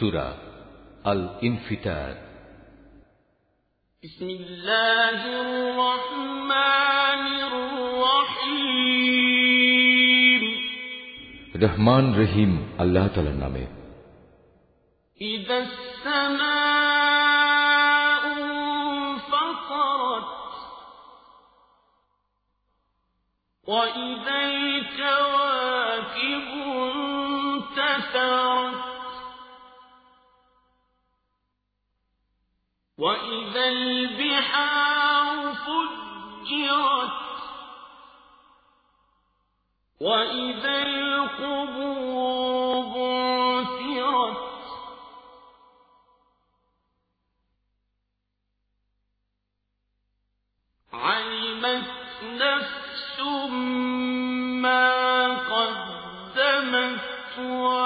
سورة الانفتار بسم الله الرحمن الرحيم. رحمان رحيم الله تعالى نامه. إذا السماء انفطرت وإذا الكواكب انتثرت وإذا البحار فجرت وإذا القبور بعثرت علمت نفس ما قدمت وأخرت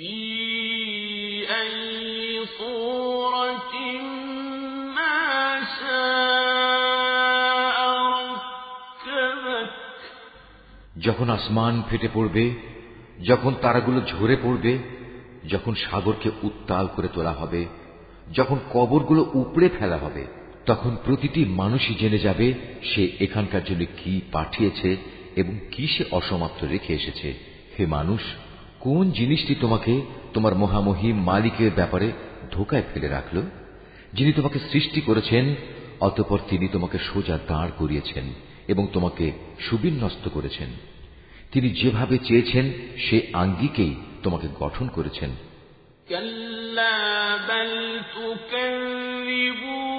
যখন আসমান ফেটে পড়বে, যখন তারাগুলো ঝরে পড়বে, যখন সাগরকে উত্তাল করে তোলা হবে, যখন কবরগুলো উপড়ে ফেলা হবে, তখন প্রতিটি মানুষই জেনে যাবে সে এখানকার জন্য কি পাঠিয়েছে এবং কি সে অসমাপ্ত রেখে এসেছে। হে মানুষ কোন জিনিসটি তোমাকে তোমার মহামহিম মালিকের ব্যাপারে ধোকায় ফেলে রাখল যিনি তোমাকে সৃষ্টি করেছেন অতপর তিনি তোমাকে সোজা দাঁড় করিয়েছেন এবং তোমাকে সুবিন্যস্ত করেছেন তিনি যেভাবে চেয়েছেন সে আঙ্গিকেই তোমাকে গঠন করেছেন كلا بل تكذبون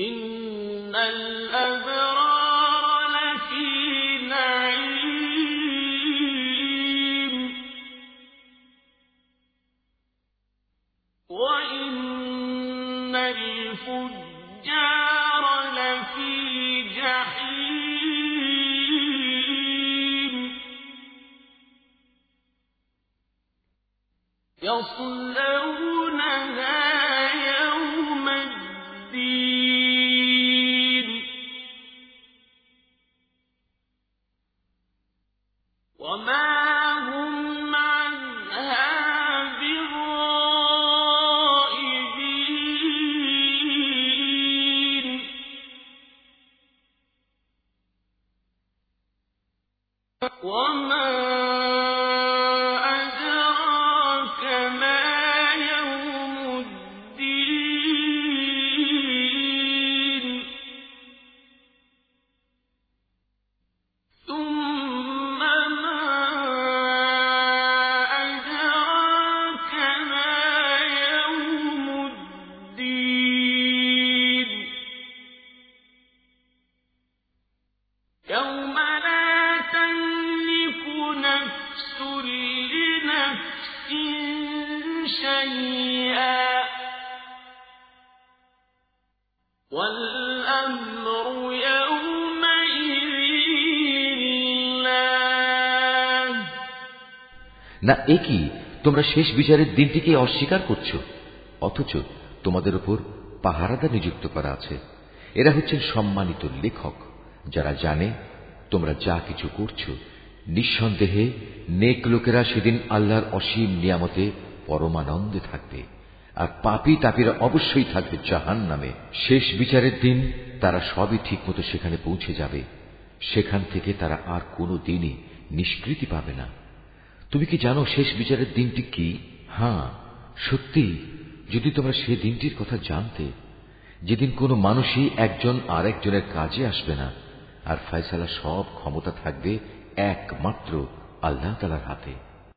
إن الأبرار لفي نعيم وإن الفجار لفي جحيم يصلونها وما نفس لنفس شيئا والأمر يومئذ لله না একই তোমরা শেষ বিচারের দিনটিকে অস্বীকার করছো অথচ তোমাদের উপর পাহারাদা নিযুক্ত করা আছে এরা হচ্ছেন সম্মানিত লেখক যারা জানে তোমরা যা কিছু করছো নিঃসন্দেহে নেক লোকেরা সেদিন আল্লাহর অসীম নিয়ামতে পরমানন্দে থাকবে, আর পাপি তাপিরা অবশ্যই থাকবে জাহান নামে শেষ বিচারের দিন তারা সবই ঠিকমতো সেখানে পৌঁছে যাবে। সেখান থেকে তারা আর কোনো দিনই নিষ্কৃতি পাবে না। তুমি কি জানো শেষ বিচারের দিনটি কি? হ্যাঁ সত্যি। যদি তোমরা সে দিনটির কথা জানতে, যেদিন কোনো মানুষই একজন আরেকজনের কাজে আসবে না, আর ফয়সালা সব ক্ষমতা থাকবে একমাত্র আল্লাহ তালার হাতে।